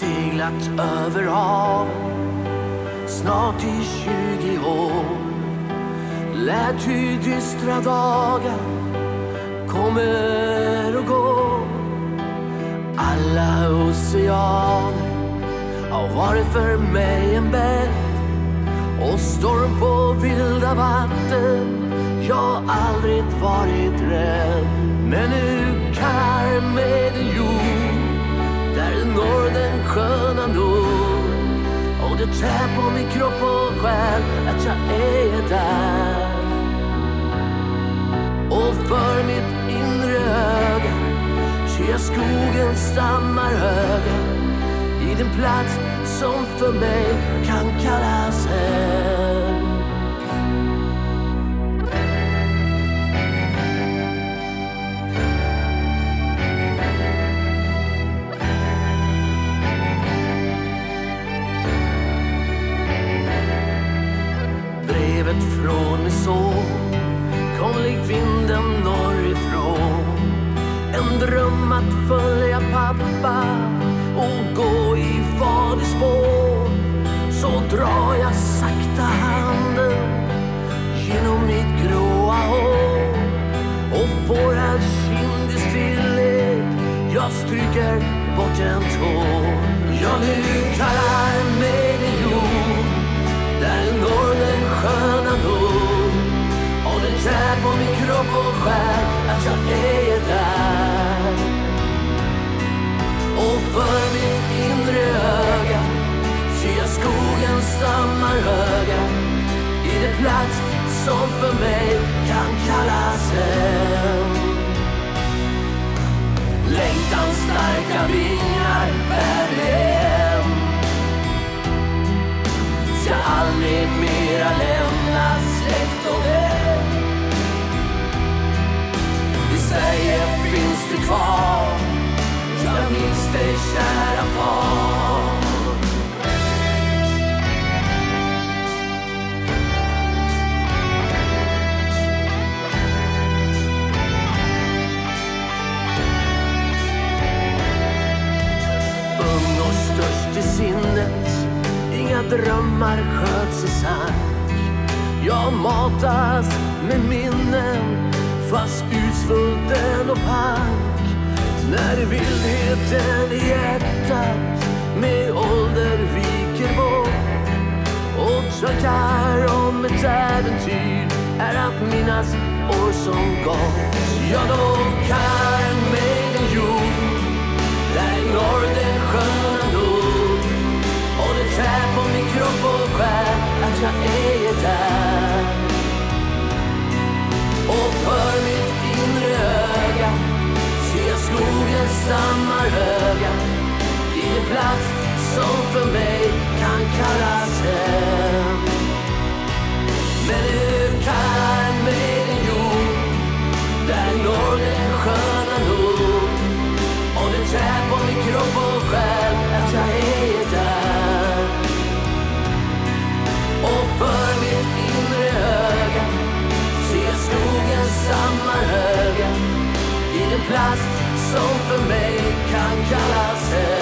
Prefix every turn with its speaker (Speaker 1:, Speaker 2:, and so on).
Speaker 1: seglat över hav snart i 20 år. Lät hur dystra dagar kommer och går. Alla oceaner har varit för mig en bädd och storm på vilda vatten. Jag har aldrig varit rädd. Men nu sköna då. Och det tär på min kropp och själ att jag är där. Och för mitt inre öga ser jag skogens stammar höga i den plats som för mig kan kallas hem. Brevet från min kom lik vinden norrifrån. En dröm att följa pappa och gå i faders spår. Så drar jag sakta handen genom mitt gråa hår och får en kind i stillhet. Jag stryker bort en tår. Ja, nu kallar mig din jord där norren skön kropp och själ att jag är där. Och för mitt inre öga ser jag skogens stammar höga i den plats som för mig kan kallas hem. Längtans starka vingar bär mig du kvar. Jag minns dig kära far. Ung och störst i sinnet. Inga drömmar sköts i sank Jag matas med minnen. Fast utsvulten och pank. När vildheten i hjärtat Med ålder viker bort. Och tankar om ett äventyr Är att minnas år som gått. Ja, då kan mig den jord samma öga i en plats som för mig kan kallas hem. Men hur kan med jord där norren sköna nog och det tär på min kropp och själ att jag är där. Och för mitt inre öga ser skogen samma höga i den plats som för mig kan kallas hem